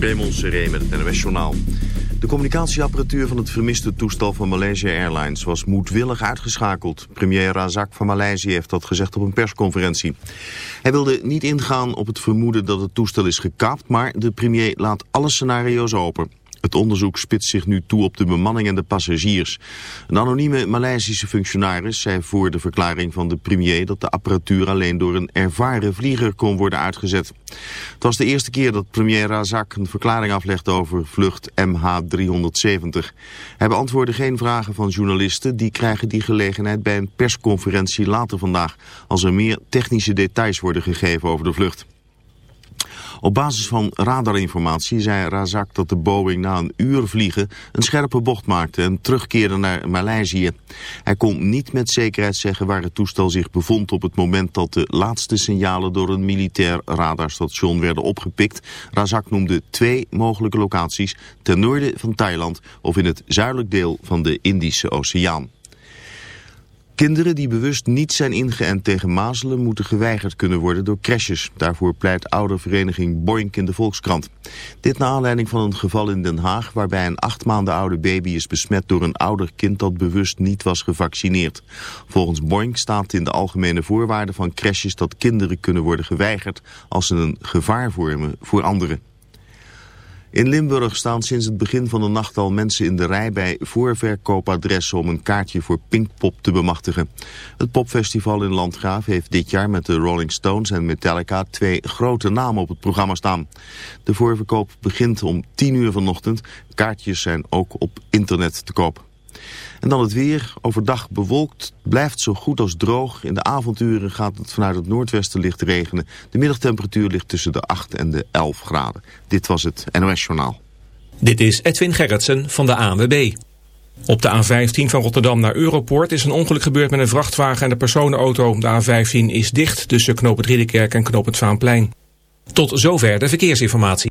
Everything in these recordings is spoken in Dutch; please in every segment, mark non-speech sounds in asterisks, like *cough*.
Raymond Seré met het NOS Journaal. De communicatieapparatuur van het vermiste toestel van Malaysia Airlines was moedwillig uitgeschakeld. Premier Razak van Maleisië heeft dat gezegd op een persconferentie. Hij wilde niet ingaan op het vermoeden dat het toestel is gekaapt, maar de premier laat alle scenario's open. Het onderzoek spitst zich nu toe op de bemanning en de passagiers. Een anonieme Maleisische functionaris zei voor de verklaring van de premier dat de apparatuur alleen door een ervaren vlieger kon worden uitgezet. Het was de eerste keer dat premier Razak een verklaring aflegde over vlucht MH370. Hij beantwoordde geen vragen van journalisten, die krijgen die gelegenheid bij een persconferentie later vandaag, als er meer technische details worden gegeven over de vlucht. Op basis van radarinformatie zei Razak dat de Boeing na een uur vliegen een scherpe bocht maakte en terugkeerde naar Maleisië. Hij kon niet met zekerheid zeggen waar het toestel zich bevond op het moment dat de laatste signalen door een militair radarstation werden opgepikt. Razak noemde twee mogelijke locaties ten noorden van Thailand of in het zuidelijk deel van de Indische Oceaan. Kinderen die bewust niet zijn ingeënt tegen mazelen moeten geweigerd kunnen worden door crashes. Daarvoor pleit oudervereniging Boink in de Volkskrant. Dit na aanleiding van een geval in Den Haag waarbij een acht maanden oude baby is besmet door een ouder kind dat bewust niet was gevaccineerd. Volgens Boink staat in de algemene voorwaarden van crashes dat kinderen kunnen worden geweigerd als ze een gevaar vormen voor anderen. In Limburg staan sinds het begin van de nacht al mensen in de rij bij voorverkoopadressen om een kaartje voor Pinkpop te bemachtigen. Het popfestival in Landgraaf heeft dit jaar met de Rolling Stones en Metallica twee grote namen op het programma staan. De voorverkoop begint om 10 uur vanochtend. Kaartjes zijn ook op internet te koop. En dan het weer. Overdag bewolkt, blijft zo goed als droog. In de avonturen gaat het vanuit het noordwesten licht regenen. De middagtemperatuur ligt tussen de 8 en de 11 graden. Dit was het NOS Journaal. Dit is Edwin Gerritsen van de ANWB. Op de A15 van Rotterdam naar Europoort is een ongeluk gebeurd met een vrachtwagen en de personenauto. De A15 is dicht tussen Knoop het Ridderkerk en Knoop het Vaanplein. Tot zover de verkeersinformatie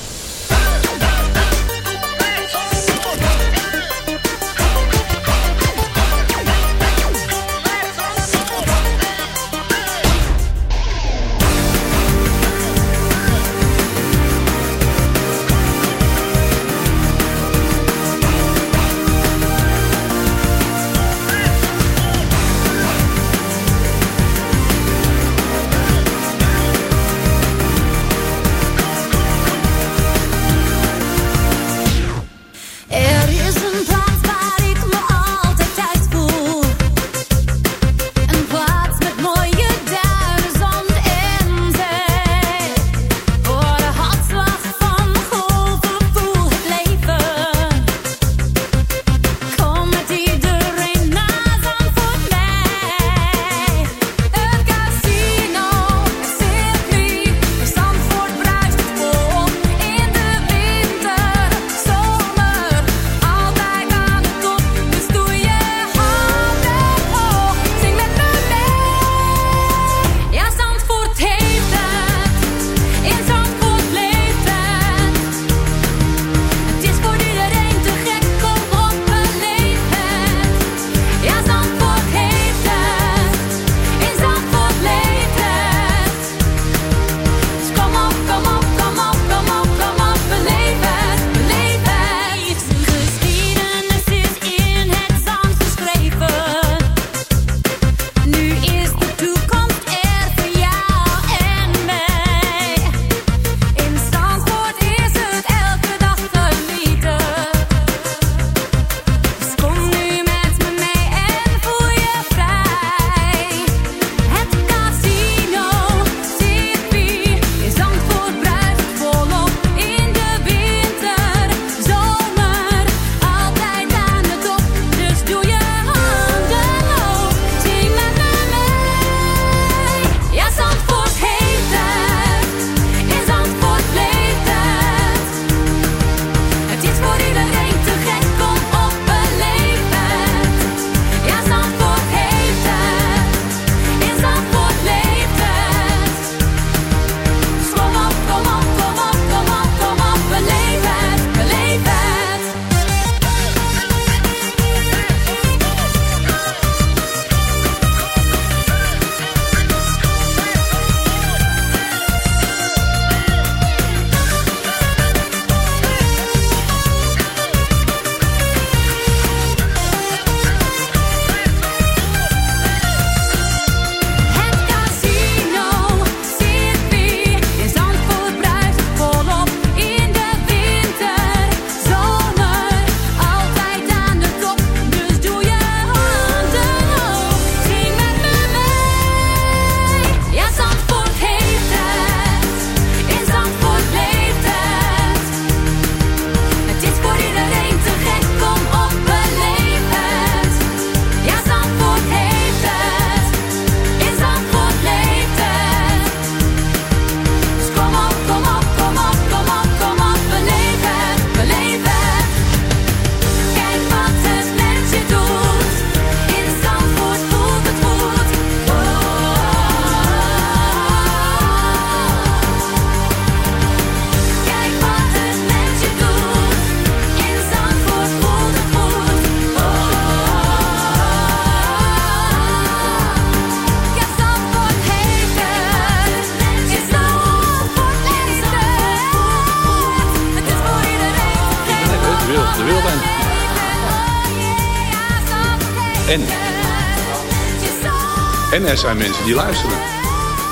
Er zijn mensen die luisteren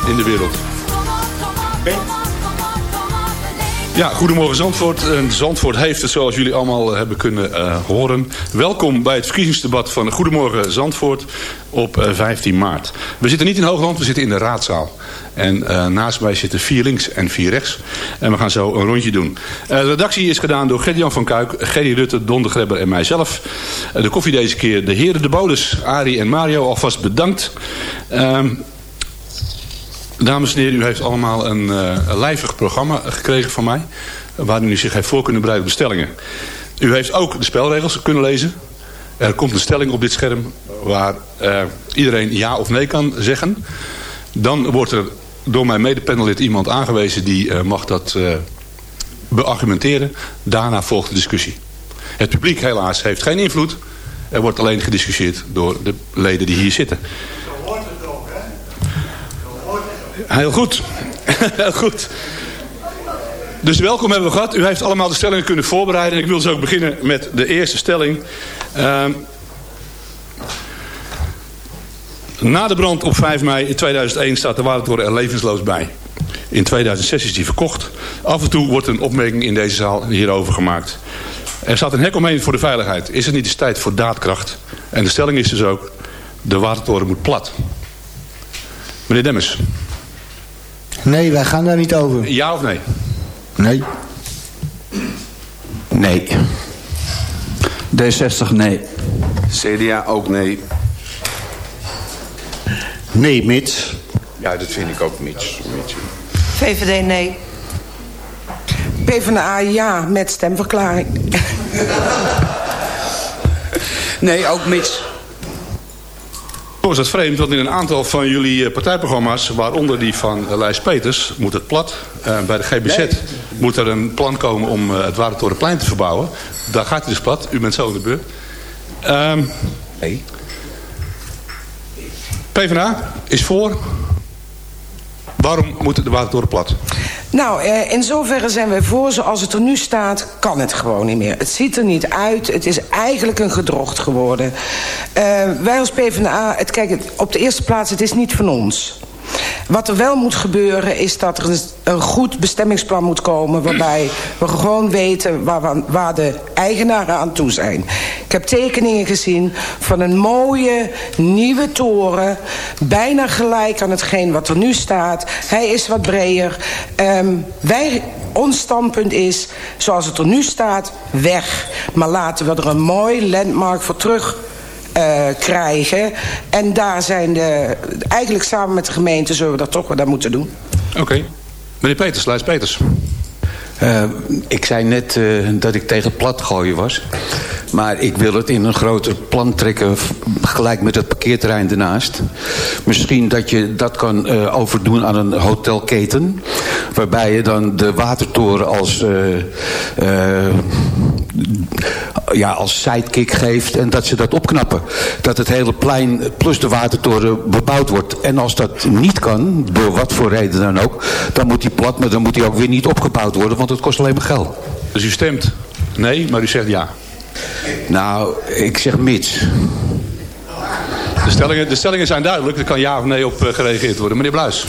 in de wereld. Ja, goedemorgen Zandvoort. Zandvoort heeft het zoals jullie allemaal hebben kunnen uh, horen. Welkom bij het verkiezingsdebat van Goedemorgen Zandvoort op uh, 15 maart. We zitten niet in Hoogland, we zitten in de raadzaal. En naast mij zitten vier links en vier rechts. En we gaan zo een rondje doen. De redactie is gedaan door Gert-Jan van Kuik, Gerry Rutte, Don de Grebber en mijzelf. De koffie deze keer de heren de Bodus, Arie en Mario. Alvast bedankt. Ehm, dames en heren, u heeft allemaal een, een lijvig programma gekregen van mij. Waarin u zich heeft voor kunnen bereiden op de stellingen. U heeft ook de spelregels kunnen lezen. Er komt een stelling op dit scherm waar iedereen ja of nee kan zeggen. Dan wordt er door mijn medepanelid iemand aangewezen die uh, mag dat uh, beargumenteren. Daarna volgt de discussie. Het publiek helaas heeft geen invloed. Er wordt alleen gediscussieerd door de leden die hier zitten. Heel goed. *laughs* Heel goed. Dus welkom hebben we gehad. U heeft allemaal de stellingen kunnen voorbereiden. En ik wil zo ook beginnen met de eerste stelling. Uh, Na de brand op 5 mei in 2001 staat de Watertoren er levensloos bij. In 2006 is die verkocht. Af en toe wordt een opmerking in deze zaal hierover gemaakt. Er staat een hek omheen voor de veiligheid. Is het niet eens tijd voor daadkracht? En de stelling is dus ook... de Watertoren moet plat. Meneer Demmers. Nee, wij gaan daar niet over. Ja of nee? Nee. Nee. D60 nee. CDA ook nee. Nee, mits. Ja, dat vind ik ook mits. mits. VVD nee. PvdA ja, met stemverklaring. nee, ook mits. Toch is dat vreemd, want in een aantal van jullie partijprogramma's... waaronder die van Lijs Peters, moet het plat. Uh, bij de GBZ nee. moet er een plan komen om het Warentorenplein te verbouwen. Daar gaat het dus plat. U bent zo in de beurt. Um, nee. PvdA is voor. Waarom moet de Watertoren plat? Nou, eh, in zoverre zijn wij voor. Zoals het er nu staat, kan het gewoon niet meer. Het ziet er niet uit. Het is eigenlijk een gedrocht geworden. Uh, wij als PvdA, het, kijk, op de eerste plaats, het is niet van ons. Wat er wel moet gebeuren is dat er een, goed bestemmingsplan moet komen... waarbij we gewoon weten waar, waar de eigenaren aan toe zijn. Ik heb tekeningen gezien van een mooie nieuwe toren... bijna gelijk aan hetgeen wat er nu staat. Hij is wat breder. Um, wij ons standpunt is, zoals het er nu staat, weg. Maar laten we er een mooi landmark voor terug uh, krijgen. En daar zijn de... Eigenlijk samen met de gemeente zullen we dat toch wel daar moeten doen. Oké. Okay. Meneer Peters, Luis Peters. Uh, ik zei net uh, dat ik tegen platgooien was. Maar ik wil het in een groter plan trekken... gelijk met het parkeerterrein ernaast. Misschien dat je dat kan uh, overdoen aan een hotelketen... waarbij je dan de watertoren als... ja, als sidekick geeft en dat ze dat opknappen. Dat het hele plein plus de watertoren bebouwd wordt. En als dat niet kan, door wat voor reden dan ook... dan moet die plat, maar dan moet die ook weer niet opgebouwd worden... want het kost alleen maar geld. Dus u stemt nee, maar u zegt ja? Nou, ik zeg mits. De stellingen, de stellingen zijn duidelijk. Er kan ja of nee op uh, gereageerd worden. Meneer Bluis.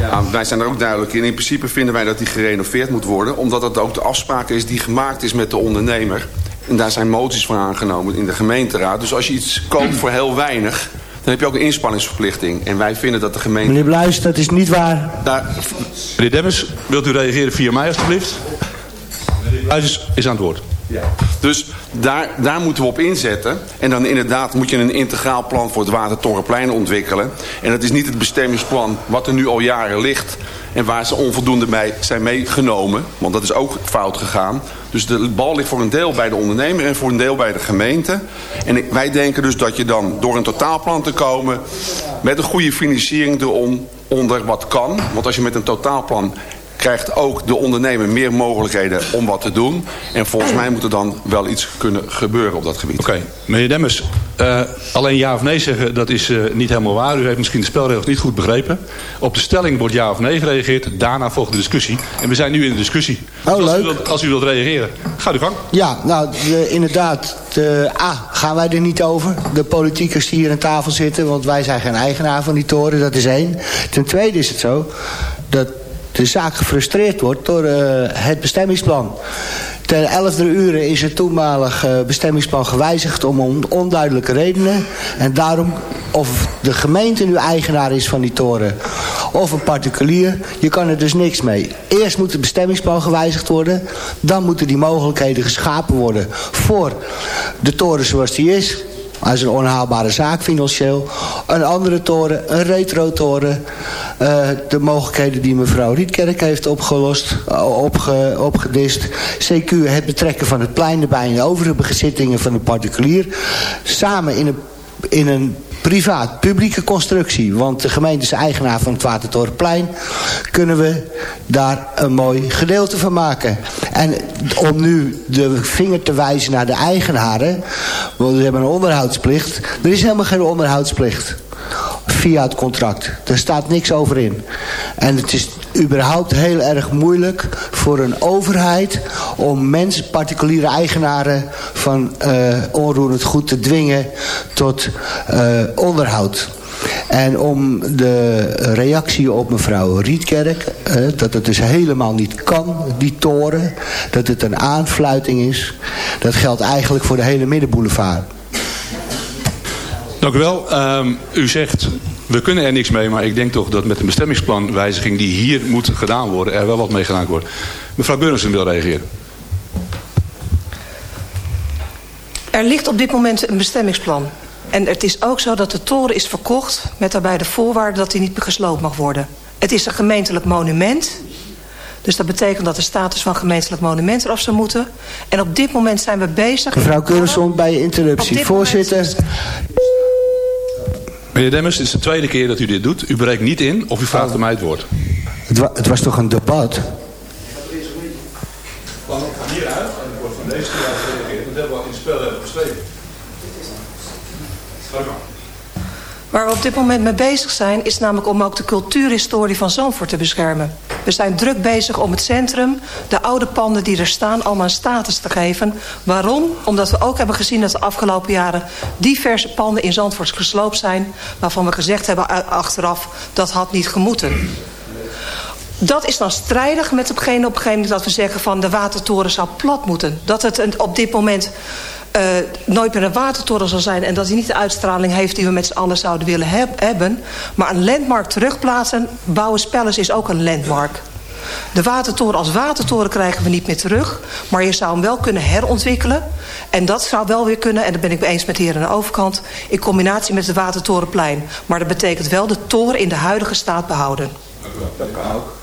Ja, wij zijn er ook duidelijk in. In principe vinden wij dat die gerenoveerd moet worden. Omdat dat ook de afspraak is die gemaakt is met de ondernemer. En daar zijn moties voor aangenomen in de gemeenteraad. Dus als je iets koopt voor heel weinig... dan heb je ook een inspanningsverplichting. En wij vinden dat de gemeente... Meneer Bluis, dat is niet waar. Daar... Meneer Demmers, wilt u reageren via mij alstublieft? Meneer Bluis is aan het woord. Ja. Dus daar, daar moeten we op inzetten. En dan inderdaad moet je een integraal plan voor het Watertorenplein ontwikkelen. En dat is niet het bestemmingsplan wat er nu al jaren ligt. En waar ze onvoldoende bij zijn meegenomen. Want dat is ook fout gegaan. Dus de bal ligt voor een deel bij de ondernemer en voor een deel bij de gemeente. En wij denken dus dat je dan door een totaalplan te komen... met een goede financiering erom onder wat kan. Want als je met een totaalplan krijgt ook de ondernemer meer mogelijkheden om wat te doen. En volgens mij moet er dan wel iets kunnen gebeuren op dat gebied. Oké, meneer Demmers, uh, alleen ja of nee zeggen, dat is uh, niet helemaal waar. U heeft misschien de spelregels niet goed begrepen. Op de stelling wordt ja of nee gereageerd. Daarna volgt de discussie. En we zijn nu in de discussie. Oh, dus als, leuk. U wilt, als u wilt reageren, gaat u gang. Ja, nou, de, inderdaad. De, A, gaan wij er niet over. De politiekers die hier aan tafel zitten. Want wij zijn geen eigenaar van die toren. Dat is één. Ten tweede is het zo dat de zaak gefrustreerd wordt door uh, het bestemmingsplan. Ten 11 uur is het toenmalig uh, bestemmingsplan gewijzigd om on onduidelijke redenen. En daarom, of de gemeente nu eigenaar is van die toren of een particulier, je kan er dus niks mee. Eerst moet het bestemmingsplan gewijzigd worden. Dan moeten die mogelijkheden geschapen worden voor de toren zoals die is. Is een onhaalbare zaak financieel. Een andere toren, een retro-toren. Uh, de mogelijkheden die mevrouw Rietkerk heeft opgelost, opge, opgedist. CQ, het betrekken van het plein erbij en de overige bezittingen van de particulier. Samen in een, in een privaat-publieke constructie. Want de gemeente is eigenaar van het Watertorenplein. Kunnen we daar een mooi gedeelte van maken. En om nu de vinger te wijzen naar de eigenaren. Want we hebben een onderhoudsplicht. Er is helemaal geen onderhoudsplicht. Via het contract. Er staat niks over in. En het is überhaupt heel erg moeilijk voor een overheid om mensen, particuliere eigenaren van uh, onroerend goed te dwingen tot uh, onderhoud. En om de reactie op mevrouw Rietkerk, uh, dat het dus helemaal niet kan, die toren, dat het een aanfluiting is, dat geldt eigenlijk voor de hele middenboulevard. Dank u wel. Um, u zegt we kunnen er niks mee, maar ik denk toch dat met een bestemmingsplanwijziging die hier moet gedaan worden, er wel wat mee gedaan wordt. Mevrouw Beurnissen wil reageren. Er ligt op dit moment een bestemmingsplan. En het is ook zo dat de toren is verkocht met daarbij de voorwaarde dat die niet meer gesloopt mag worden. Het is een gemeentelijk monument. Dus dat betekent dat de status van gemeentelijk monument eraf zou moeten. En op dit moment zijn we bezig... Mevrouw Keurenson, bij je interruptie. Voorzitter... Meneer Demmers, het is de tweede keer dat u dit doet. U breekt niet in of u vraagt oh. om mij het woord. Het, wa het, was toch een debat? Ik kwam hieruit en ik word van deze keer gereageerd. Dat hebben we al in het spel hebben beschreven. Waar we op dit moment mee bezig zijn... is namelijk om ook de cultuurhistorie van Zandvoort te beschermen. We zijn druk bezig om het centrum, de oude panden die er staan... allemaal status te geven. Waarom? Omdat we ook hebben gezien dat de afgelopen jaren... diverse panden in Zandvoort gesloopt zijn... waarvan we gezegd hebben achteraf dat had niet gemoeten. Dat is dan strijdig met hetgene op een gegeven moment dat we zeggen van de watertoren zou plat moeten. Dat het op dit moment uh, nooit meer een watertoren zal zijn... en dat hij niet de uitstraling heeft die we met z'n allen zouden willen heb hebben. Maar een landmark terugplaatsen, bouwen spellers is ook een landmark. De watertoren als watertoren krijgen we niet meer terug. Maar je zou hem wel kunnen herontwikkelen. En dat zou wel weer kunnen, en dat ben ik eens met de heer aan de overkant... in combinatie met het Watertorenplein. Maar dat betekent wel de toren in de huidige staat behouden. Dat kan ook.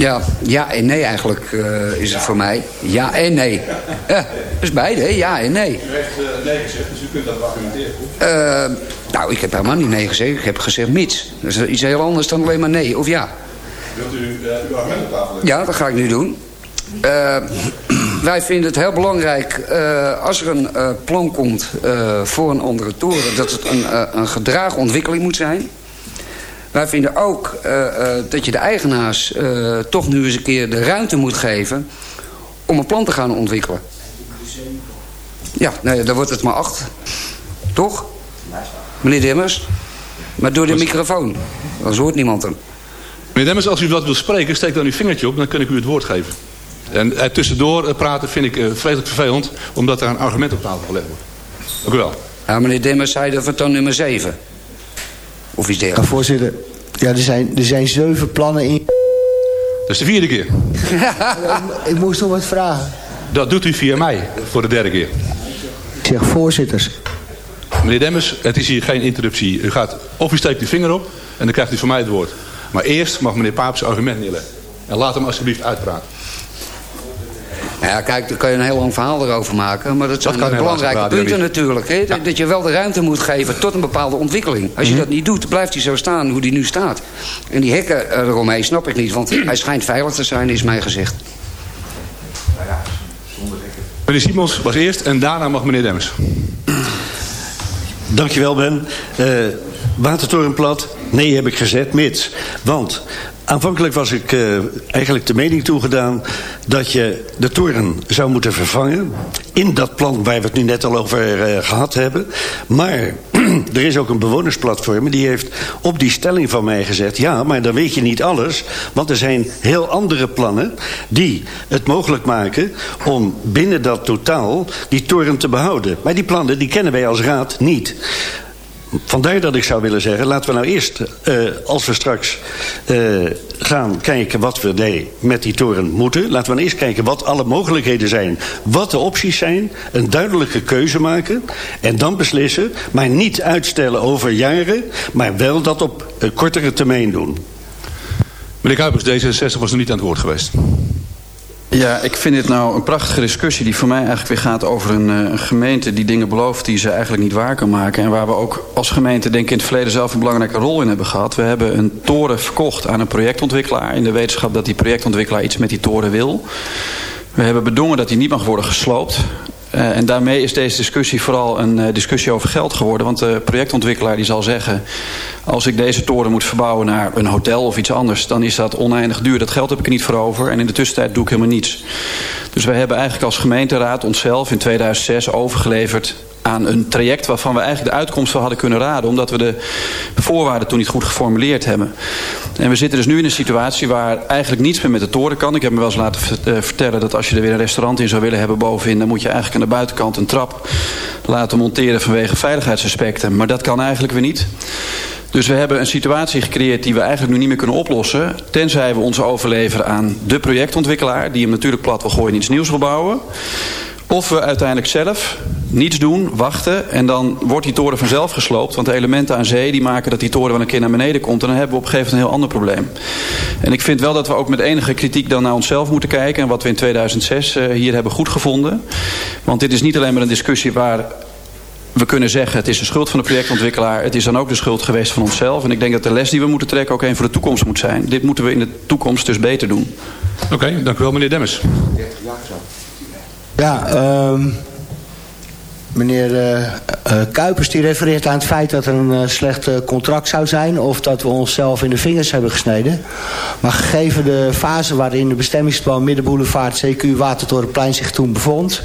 Ja, ja en nee eigenlijk uh, is het voor mij. Ja en nee. Ja, dus beide, hè? ja en nee. U heeft uh, nee gezegd, dus u kunt dat argumenteren. Uh, nou, ik heb helemaal niet nee gezegd. Ik heb gezegd mits. Dat is iets heel anders dan alleen maar nee of ja. Wilt u uw argument op tafel leggen? Ja, dat ga ik nu doen. *clears throat* wij vinden het heel belangrijk als er een plan komt voor een andere toren... dat het een, een gedragen ontwikkeling moet zijn... Wij vinden ook uh, uh, dat je de eigenaars uh, toch nu eens een keer de ruimte moet geven... om een plan te gaan ontwikkelen. Ja, nee, dan wordt het maar acht. Toch? Meneer Demmers? Maar door de microfoon. Dan hoort niemand hem. Meneer Demmers, als u wat wil spreken, steek dan uw vingertje op. Dan kan ik u het woord geven. En tussendoor praten vind ik vreselijk vervelend... omdat er een argument op tafel gelegd wordt. Dank u wel. Ja, meneer Demmers zei dat we dan nummer 7. Of iets dergelijks. Ja, voorzitter, ja, er, zijn, er zijn zeven plannen in... Dat is de vierde keer. ja, *laughs* ik moest nog wat vragen. Dat doet u via mij, voor de derde keer. Ik zeg voorzitters. Meneer Demmers, het is hier geen interruptie. U gaat, of u steekt uw vinger op en dan krijgt u van mij het woord. Maar eerst mag meneer Paap zijn argument neerleggen. En laat hem alsjeblieft uitpraten. Nou ja, kijk, daar kan je een heel lang verhaal erover maken. Maar dat zijn belangrijke punten natuurlijk. Hè? Dat- Dat je wel de ruimte moet geven tot een bepaalde ontwikkeling. Als je Mhm. dat niet doet, blijft hij zo staan hoe hij nu staat. En die hekken eromheen snap ik niet. Want *clears throat* hij schijnt veilig te zijn, is mij gezegd. Meneer Simons was eerst en daarna mag meneer Demmers. *clears throat* Dankjewel Ben. Eh watertorenplat, nee heb ik gezet, mits. Want aanvankelijk was ik eh, eigenlijk de mening toegedaan... dat je de toren zou moeten vervangen... in dat plan waar we het nu net al over eh, gehad hebben. Maar *clears throat* er is ook een bewonersplatform... die heeft op die stelling van mij gezegd... ja, maar dan weet je niet alles... want er zijn heel andere plannen... die het mogelijk maken om binnen dat totaal... die toren te behouden. Maar die plannen die kennen wij als raad niet... Vandaar dat ik zou willen zeggen, laten we nou eerst, eh, als we straks eh, gaan kijken wat we nee, met die toren moeten. Laten we nou eerst kijken wat alle mogelijkheden zijn. Wat de opties zijn. Een duidelijke keuze maken. En dan beslissen. Maar niet uitstellen over jaren. Maar wel dat op eh, kortere termijn doen. Meneer Kuipers, D66 was nog niet aan het woord geweest. Ja, ik vind dit nou een prachtige discussie die voor mij eigenlijk weer gaat over een, eh, een gemeente die dingen belooft die ze eigenlijk niet waar kan maken. En waar we ook als gemeente denk ik in het verleden zelf een belangrijke rol in hebben gehad. We hebben een toren verkocht aan een projectontwikkelaar in de wetenschap dat die projectontwikkelaar iets met die toren wil. We hebben bedongen dat die niet mag worden gesloopt. Uh, en daarmee is deze discussie vooral een uh, discussie over geld geworden. Want de projectontwikkelaar die zal zeggen... als ik deze toren moet verbouwen naar een hotel of iets anders... dan is dat oneindig duur. Dat geld heb ik er niet voor over. En in de tussentijd doe ik helemaal niets. Dus wij hebben eigenlijk als gemeenteraad onszelf in 2006 overgeleverd aan een traject waarvan we eigenlijk de uitkomst wel hadden kunnen raden. Omdat we de voorwaarden toen niet goed geformuleerd hebben. En we zitten dus nu in een situatie waar eigenlijk niets meer met de toren kan. Ik heb me wel eens laten vertellen dat als je er weer een restaurant in zou willen hebben bovenin... dan moet je eigenlijk aan de buitenkant een trap laten monteren vanwege veiligheidsaspecten. Maar dat kan eigenlijk weer niet. Dus we hebben een situatie gecreëerd die we eigenlijk nu niet meer kunnen oplossen. Tenzij we ons overleveren aan de projectontwikkelaar... die hem natuurlijk plat wil gooien en iets nieuws wil bouwen. Of we uiteindelijk zelf niets doen, wachten... en dan wordt die toren vanzelf gesloopt. Want de elementen aan zee die maken dat die toren wel een keer naar beneden komt... en dan hebben we op een gegeven moment een heel ander probleem. En ik vind wel dat we ook met enige kritiek dan naar onszelf moeten kijken... en wat we in 2006 uh, hier hebben goedgevonden. Want dit is niet alleen maar een discussie waar we kunnen zeggen het is de schuld van de projectontwikkelaar. Het is dan ook de schuld geweest van onszelf. En ik denk dat de les die we moeten trekken ook een voor de toekomst moet zijn. Dit moeten we in de toekomst dus beter doen. Oké, okay, dank u wel meneer Demmers. Ja, um, meneer uh, uh, Kuipers die refereert aan het feit dat er een uh, slecht contract zou zijn... of dat we onszelf in de vingers hebben gesneden. Maar gegeven de fase waarin de bestemmingsplan Middenboulevard... CQ Watertorenplein zich toen bevond...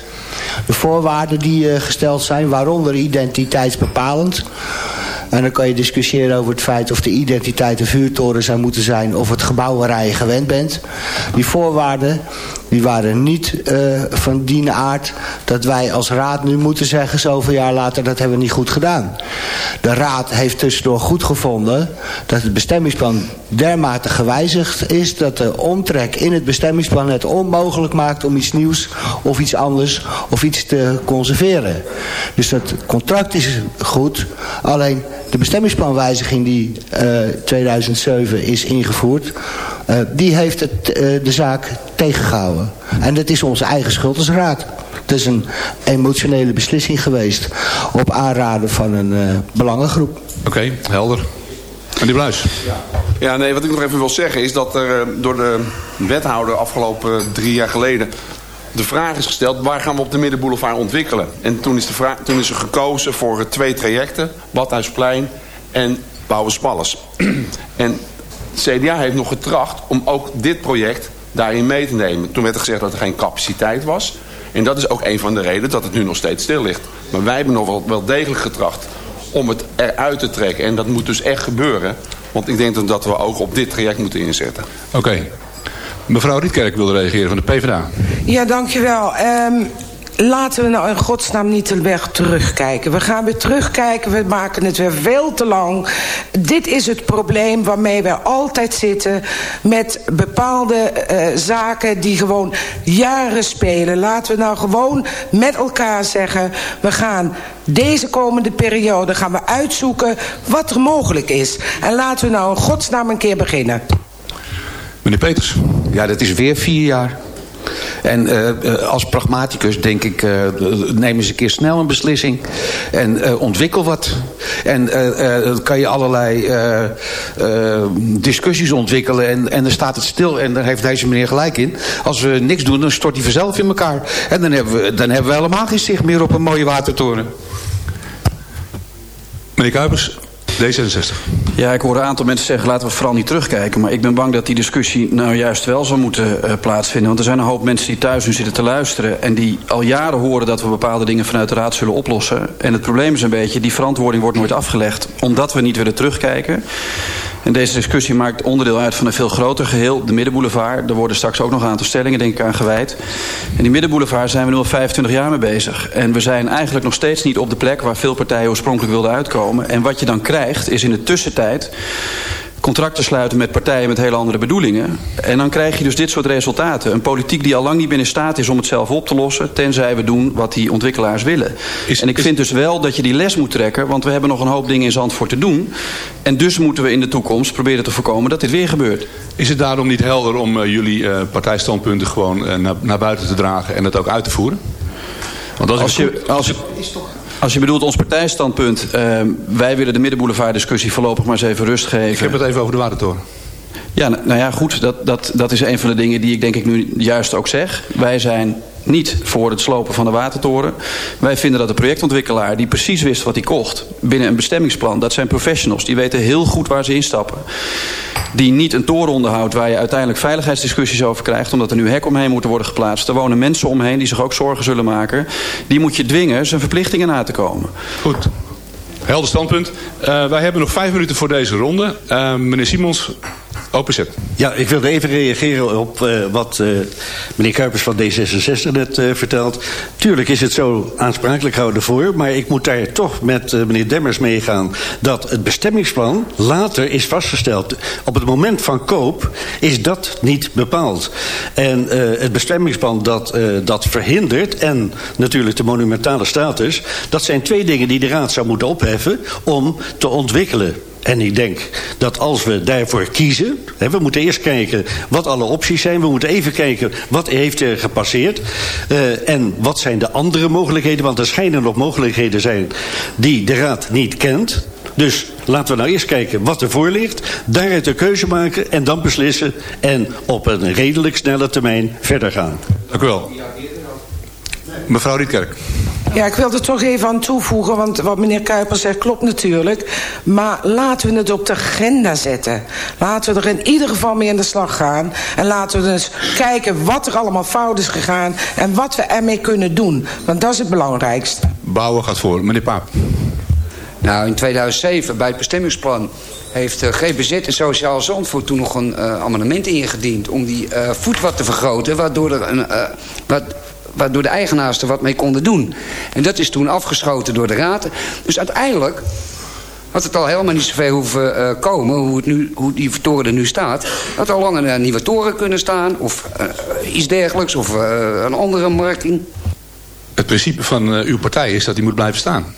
de voorwaarden die gesteld zijn, waaronder identiteitsbepalend... En dan kan je discussiëren over het feit of de identiteit een vuurtoren zou moeten zijn... of het gebouw je gewend bent. Die voorwaarden die waren niet uh, van die aard dat wij als raad nu moeten zeggen... zoveel jaar later, dat hebben we niet goed gedaan. De raad heeft tussendoor goed gevonden dat het bestemmingsplan dermate gewijzigd is... dat de omtrek in het bestemmingsplan het onmogelijk maakt om iets nieuws of iets anders... of iets te conserveren. Dus dat contract is goed, alleen de bestemmingsplanwijziging die uh, 2007 is ingevoerd... Uh, die heeft het, de zaak tegengehouden. En dat is onze eigen schuld als raad. Het is een emotionele beslissing geweest... op aanraden van een uh, belangengroep. Oké, okay, helder. En die Bluis. Ja. ja, nee, wat ik nog even wil zeggen is dat er door de wethouder afgelopen drie jaar geleden de vraag is gesteld... waar gaan we op de Middenboulevard ontwikkelen? En toen is, de vraag, toen is er gekozen voor twee trajecten... Badhuisplein en Bouwenspalles. *clears throat* en CDA heeft nog getracht om ook dit project daarin mee te nemen. Toen werd er gezegd dat er geen capaciteit was. En dat is ook een van de redenen dat het nu nog steeds stil ligt. Maar wij hebben nog wel, wel degelijk getracht om het eruit te trekken. En dat moet dus echt gebeuren. Want ik denk dat we ook op dit traject moeten inzetten. Oké. Okay. Mevrouw Rietkerk wilde reageren van de PvdA. Ja, dankjewel. Um, laten we nou in godsnaam niet de weg terugkijken. We gaan weer terugkijken, we maken het weer veel te lang. Dit is het probleem waarmee we altijd zitten... met bepaalde uh, zaken die gewoon jaren spelen. Laten we nou gewoon met elkaar zeggen... we gaan deze komende periode gaan we uitzoeken wat er mogelijk is. En laten we nou in godsnaam een keer beginnen. Meneer Peters. Ja, dat is weer vier jaar. En uh, als pragmaticus denk ik, uh, neem eens een keer snel een beslissing. En ontwikkel wat. En dan kan je allerlei discussies ontwikkelen. En, en dan staat het stil. En daar heeft deze meneer gelijk in. Als we niks doen, dan stort hij vanzelf in elkaar. En dan hebben we, dan hebben we helemaal geen zicht meer op een mooie watertoren. Meneer Kuipers, D66. Ja, ik hoor een aantal mensen zeggen, laten we vooral niet terugkijken. Maar ik ben bang dat die discussie nou juist wel zou moeten uh, plaatsvinden. Want er zijn een hoop mensen die thuis nu zitten te luisteren... en die al jaren horen dat we bepaalde dingen vanuit de Raad zullen oplossen. En het probleem is een beetje, die verantwoording wordt nooit afgelegd... omdat we niet willen terugkijken. En deze discussie maakt onderdeel uit van een veel groter geheel. De Middenboulevard. Er worden straks ook nog een aantal stellingen denk ik aan gewijd. En die Middenboulevard zijn we nu al 25 jaar mee bezig. En we zijn eigenlijk nog steeds niet op de plek waar veel partijen oorspronkelijk wilden uitkomen. En wat je dan krijgt is in de tussentijd contracten sluiten met partijen met hele andere bedoelingen. En dan krijg je dus dit soort resultaten. Een politiek die al lang niet meer in staat is om het zelf op te lossen... tenzij we doen wat die ontwikkelaars willen. Is, en ik vind dus wel dat je die les moet trekken... want we hebben nog een hoop dingen in Zandvoort te doen. En dus moeten we in de toekomst proberen te voorkomen dat dit weer gebeurt. Is het daarom niet helder om uh, jullie uh, partijstandpunten gewoon uh, naar, naar buiten te dragen... en het ook uit te voeren? Want als, als je... Als je als je bedoelt ons partijstandpunt... Uh, wij willen de middenboulevard discussie voorlopig maar eens even rust geven. Ik heb het even over de Watertoren. Ja, nou ja, goed. Dat, dat, dat is een van de dingen die ik denk ik nu juist ook zeg. Wij zijn niet voor het slopen van de watertoren. Wij vinden dat de projectontwikkelaar die precies wist wat hij kocht... binnen een bestemmingsplan, dat zijn professionals. Die weten heel goed waar ze instappen. Die niet een toren onderhoudt waar je uiteindelijk veiligheidsdiscussies over krijgt... omdat er nu hek omheen moeten worden geplaatst. Er wonen mensen omheen die zich ook zorgen zullen maken. Die moet je dwingen zijn verplichtingen na te komen. Goed. Helder standpunt. Uh, wij hebben nog vijf minuten voor deze ronde. Uh, meneer Simons, Openzet. Ja, ik wilde even reageren op uh, wat uh, meneer Kuipers van D66 net uh, vertelt. Tuurlijk is het zo aansprakelijk houden voor... maar ik moet daar toch met meneer Demmers meegaan... dat het bestemmingsplan later is vastgesteld. Op het moment van koop is dat niet bepaald. En het bestemmingsplan dat dat verhindert... en natuurlijk de monumentale status... dat zijn twee dingen die de Raad zou moeten opheffen... om te ontwikkelen. En ik denk dat als we daarvoor kiezen... Hè, we moeten eerst kijken wat alle opties zijn. We moeten even kijken wat heeft er gepasseerd. Uh, en wat zijn de andere mogelijkheden. Want er schijnen nog mogelijkheden zijn die de Raad niet kent. Dus laten we nou eerst kijken wat er voor ligt. Daaruit de keuze maken en dan beslissen. En op een redelijk snelle termijn verder gaan. Dank u wel. Mevrouw Rietkerk. Ja, ik wil er toch even aan toevoegen, want wat meneer Kuiper zegt klopt natuurlijk. Maar laten we het op de agenda zetten. Laten we er in ieder geval mee aan de slag gaan. En laten we dus kijken wat er allemaal fout is gegaan... en wat we ermee kunnen doen. Want dat is het belangrijkste. Bouwen gaat voor. Meneer Paap. Nou, in 2007 bij het bestemmingsplan heeft uh, GBZ en Sociaal Zandvoort toen nog een uh, amendement ingediend... om die uh, voet wat te vergroten, waardoor er een... wat, waardoor de eigenaars er wat mee konden doen. En dat is toen afgeschoten door de raad. Dus uiteindelijk had het al helemaal niet zo ver hoeven uh, komen... Hoe, het nu, hoe die toren er nu staat. Had al lang een nieuwe toren kunnen staan... of uh, iets dergelijks, of uh, een andere marking. Het principe van uw partij is dat die moet blijven staan.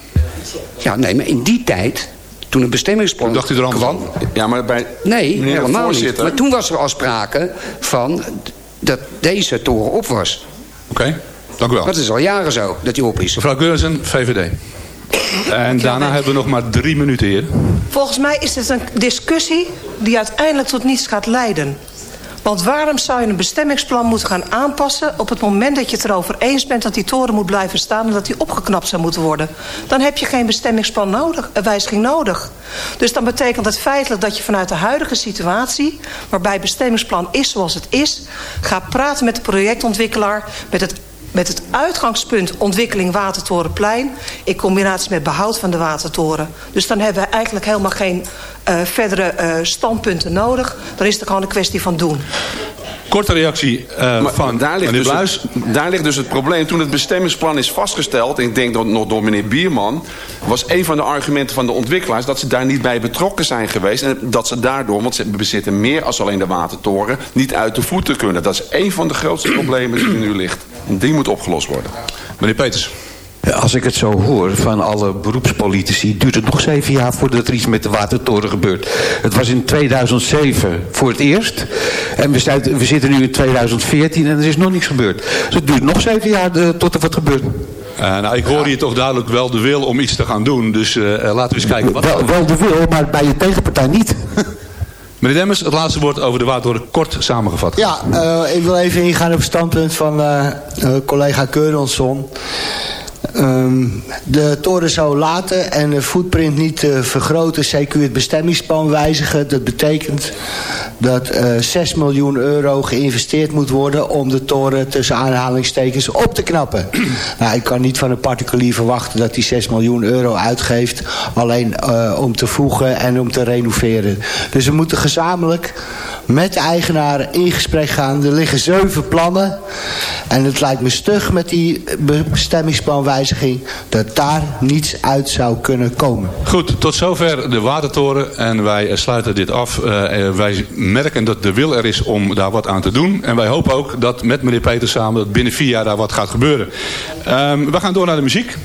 Ja, nee, maar in die tijd toen het bestemmingsplan dacht u er kwam... Ja, maar bij... Nee, helemaal niet. Maar toen was er al sprake van dat deze toren op was. Oké, okay, dank u wel. Dat is al jaren zo, dat hij op is. Mevrouw Geurzen, VVD. En daarna hebben we nog maar drie minuten hier. Volgens mij is dit een discussie die uiteindelijk tot niets gaat leiden. Want waarom zou je een bestemmingsplan moeten gaan aanpassen... op het moment dat je het erover eens bent dat die toren moet blijven staan... en dat die opgeknapt zou moeten worden? Dan heb je geen bestemmingsplan nodig, een wijziging nodig. Dus dan betekent het feitelijk dat je vanuit de huidige situatie... waarbij bestemmingsplan is zoals het is... gaat praten met de projectontwikkelaar... met het met het uitgangspunt ontwikkeling Watertorenplein... in combinatie met behoud van de Watertoren. Dus dan hebben we eigenlijk helemaal geen uh, verdere uh, standpunten nodig. Dan is het gewoon een kwestie van doen. Korte reactie uh, van daar ligt, dus het, daar ligt dus het probleem. Toen het bestemmingsplan is vastgesteld... en ik denk dat nog door meneer Bierman... was een van de argumenten van de ontwikkelaars... dat ze daar niet bij betrokken zijn geweest. En dat ze daardoor, want ze bezitten meer als alleen de watertoren... niet uit de voeten kunnen. Dat is een van de grootste problemen die er nu ligt. En die moet opgelost worden. Meneer Peters. Als ik het zo hoor van alle beroepspolitici... duurt het nog zeven jaar voordat er iets met de watertoren gebeurt. Het was in 2007 voor het eerst. En we, we zitten nu in 2014 en er is nog niks gebeurd. Dus het duurt nog zeven jaar uh, tot er wat gebeurt. Uh, nou, ik hoor hier toch duidelijk wel de wil om iets te gaan doen. Dus uh, laten we eens kijken. Wat... Wel, wel de wil, maar bij je tegenpartij niet. *laughs* Meneer Demmers, het laatste woord over de watertoren kort samengevat. Ja, uh, ik wil even ingaan op het standpunt van collega Keuronsson. Um, de toren zou laten en de footprint niet uh, vergroten, CQ het bestemmingsplan wijzigen. Dat betekent dat uh, 6 miljoen euro geïnvesteerd moet worden om de toren tussen aanhalingstekens op te knappen. *clears throat* nou, ik kan niet van een particulier verwachten dat hij 6 miljoen euro uitgeeft alleen uh, om te voegen en om te renoveren. Dus we moeten gezamenlijk met de eigenaar in gesprek gaan. Er liggen zeven plannen en het lijkt me stug met die bestemmingsplanwijziging dat daar niets uit zou kunnen komen. Goed, tot zover de watertoren en wij sluiten dit af. Uh, wij merken dat de wil er is om daar wat aan te doen. En wij hopen ook dat met meneer Peter samen dat binnen vier jaar daar wat gaat gebeuren. Um, we gaan door naar de muziek.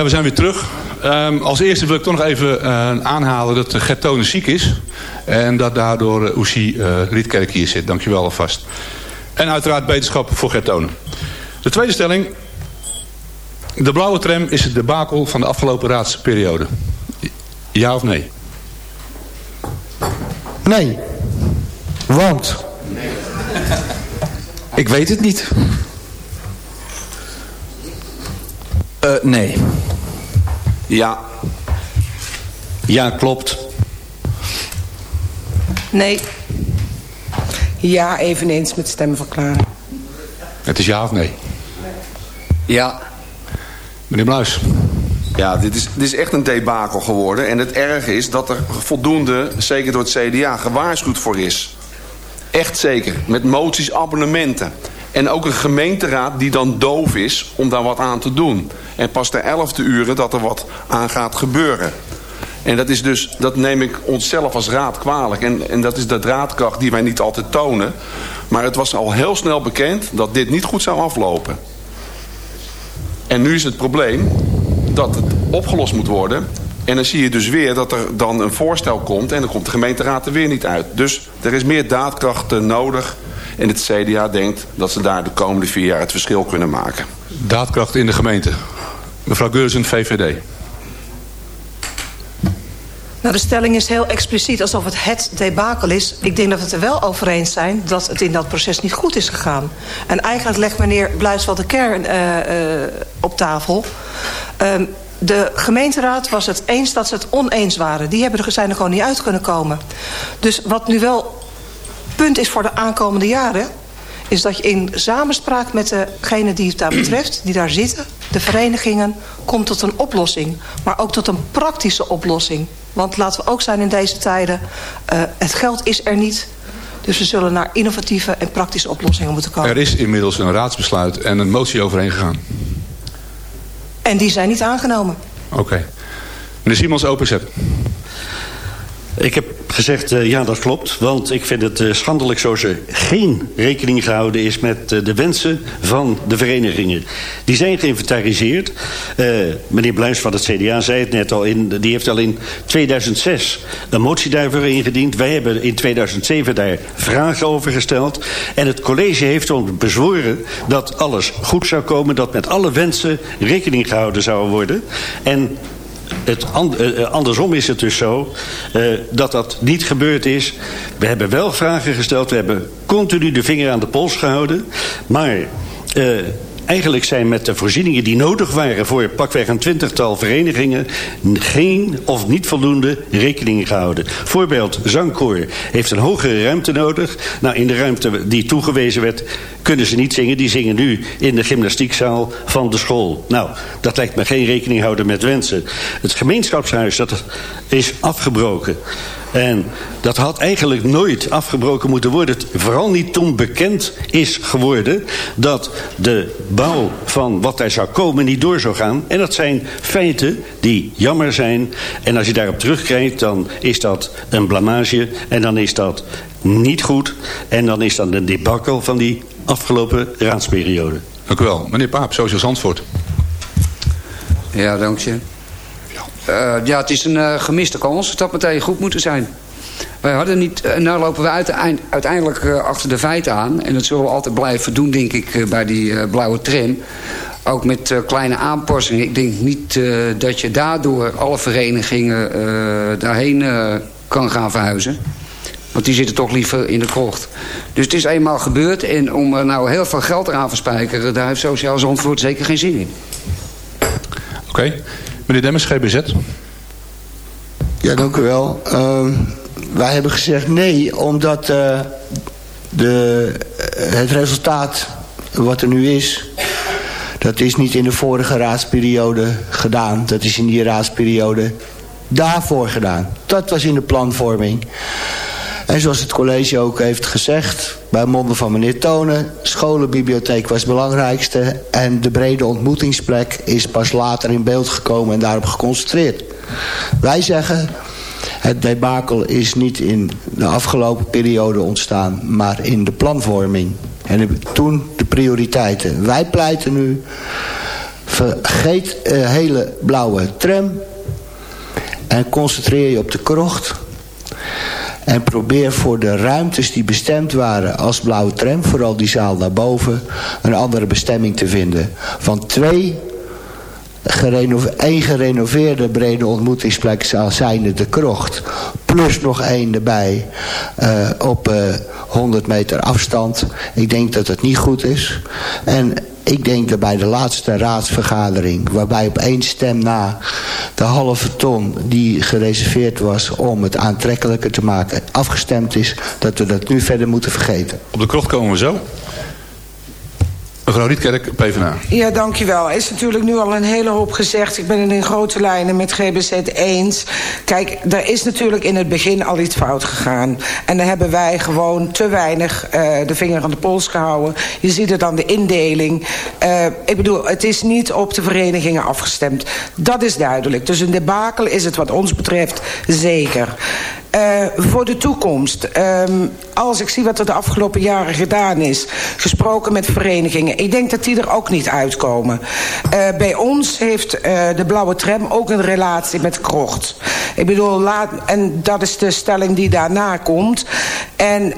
Ja, we zijn weer terug. Um, als eerste wil ik toch nog even uh, aanhalen dat Gert Tonen ziek is. En dat daardoor uh, Oesie uh, Rietkerk hier zit. Dankjewel alvast. En uiteraard beterschap voor Gert Tonen. De tweede stelling. De blauwe tram is het debakel van de afgelopen raadsperiode. Ja of nee? Nee. Want? Ik weet het niet. Nee. Ja. Ja, klopt. Nee. Ja, eveneens met stemverklaring. Het is ja of nee? Ja. Meneer Bluis. Ja, dit is, dit is echt een debakel geworden. En het erge is dat er voldoende, zeker door het CDA, gewaarschuwd voor is. Echt zeker. Met moties, abonnementen. En ook een gemeenteraad die dan doof is om daar wat aan te doen. En pas de elfde uren dat er wat aan gaat gebeuren. En dat, is dus, dat neem ik onszelf als raad kwalijk. En, en dat is de draadkracht die wij niet altijd tonen. Maar het was al heel snel bekend dat dit niet goed zou aflopen. En nu is het probleem dat het opgelost moet worden. En dan zie je dus weer dat er dan een voorstel komt... en dan komt de gemeenteraad er weer niet uit. Dus er is meer daadkracht nodig. En het CDA denkt dat ze daar de komende vier jaar het verschil kunnen maken. Daadkracht in de gemeente. Mevrouw Geurzen, VVD. Nou, de stelling is heel expliciet alsof het het debakel is. Ik denk dat we het er wel over eens zijn dat het in dat proces niet goed is gegaan. En eigenlijk legt meneer Bluis wel de kern uh, uh, op tafel. Um, de gemeenteraad was het eens dat ze het oneens waren. Die hebben er, zijn er gewoon niet uit kunnen komen. Dus wat nu wel punt is voor de aankomende jaren... is dat je in samenspraak met degene die het daar betreft... die daar zitten, de verenigingen... komt tot een oplossing. Maar ook tot een praktische oplossing. Want laten we ook zijn in deze tijden... Uh, het geld is er niet... Dus we zullen naar innovatieve en praktische oplossingen moeten komen. Er is inmiddels een raadsbesluit en een motie overheen gegaan. En die zijn niet aangenomen. Oké. Okay. Meneer Simons, openzet. Ik heb gezegd, uh, ja dat klopt. Want ik vind het uh, schandelijk zoals er geen rekening gehouden is... met uh, de wensen van de verenigingen. Die zijn geïnventariseerd. meneer Bluis van het CDA zei het net al. In, die heeft al in 2006 een motie daarvoor ingediend. Wij hebben in 2007 daar vragen over gesteld. En het college heeft ons bezworen dat alles goed zou komen. Dat met alle wensen rekening gehouden zou worden. En het andersom is het dus zo uh, dat dat niet gebeurd is. We hebben wel vragen gesteld. We hebben continu de vinger aan de pols gehouden. Maar... eigenlijk zijn met de voorzieningen die nodig waren... voor pakweg een twintigtal verenigingen... geen of niet voldoende rekening gehouden. Voorbeeld, zangkoor heeft een hogere ruimte nodig. Nou, in de ruimte die toegewezen werd... kunnen ze niet zingen. Die zingen nu in de gymnastiekzaal van de school. Nou, dat lijkt me geen rekening houden met wensen. Het gemeenschapshuis dat is afgebroken. En dat had eigenlijk nooit afgebroken moeten worden. Vooral niet toen bekend is geworden dat de bouw van wat er zou komen niet door zou gaan. En dat zijn feiten die jammer zijn. En als je daarop terugkijkt, dan is dat een blamage. En dan is dat niet goed. En dan is dat een debakkel van die afgelopen raadsperiode. Dank u wel. Meneer Paap, Social Zandvoort. Ja, dank je. Uh, ja, het is een uh, gemiste kans. Het had meteen goed moeten zijn. Wij hadden niet... Uh, nou lopen we uiteind, uiteindelijk achter de feiten aan. En dat zullen we altijd blijven doen, denk ik, bij die blauwe tram. Ook met kleine aanpassingen. Ik denk niet dat je daardoor alle verenigingen daarheen kan gaan verhuizen. Want die zitten toch liever in de krocht. Dus het is eenmaal gebeurd. En om er nou heel veel geld eraan te verspijkeren... daar heeft Sociaal Zandvoort zeker geen zin in. Oké. Meneer Demmers, GBZ. Ja, dank u wel. Uh, wij hebben gezegd nee, omdat uh, de, het resultaat wat er nu is... dat is niet in de vorige raadsperiode gedaan. Dat is in die raadsperiode daarvoor gedaan. Dat was in de planvorming. En zoals het college ook heeft gezegd, bij monden van meneer Tonen... scholenbibliotheek was het belangrijkste... en de brede ontmoetingsplek is pas later in beeld gekomen en daarop geconcentreerd. Wij zeggen, het debakel is niet in de afgelopen periode ontstaan... maar in de planvorming. En toen de prioriteiten. Wij pleiten nu Vergeet een hele blauwe tram. En concentreer je op de krocht. En probeer voor de ruimtes die bestemd waren als blauwe tram... vooral die zaal naar boven, een andere bestemming te vinden. Van twee één gerenoveerde brede ontmoetingsplek zal zijn de krocht. Plus nog één erbij uh, op uh, 100 meter afstand. Ik denk dat het niet goed is. En ik denk dat bij de laatste raadsvergadering... waarbij op één stem na de halve ton die gereserveerd was... om het aantrekkelijker te maken afgestemd is... dat we dat nu verder moeten vergeten. Op de krocht komen we zo. Mevrouw Rietkerk, PvdA. Ja, dankjewel. Er is natuurlijk nu al een hele hoop gezegd. Ik ben het in grote lijnen met GBZ eens. Kijk, er is natuurlijk in het begin al iets fout gegaan. En daar hebben wij gewoon te weinig uh, de vinger aan de pols gehouden. Je ziet het aan de indeling. Uh, ik bedoel, het is niet op de verenigingen afgestemd. Dat is duidelijk. Dus een debakel is het wat ons betreft zeker. Uh, voor de toekomst. Um, als ik zie wat er de afgelopen jaren gedaan is... gesproken met verenigingen... ik denk dat die er ook niet uitkomen. Uh, bij ons heeft uh, de Blauwe Tram ook een relatie met Krocht. Ik bedoel, laat, en dat is de stelling die daarna komt. En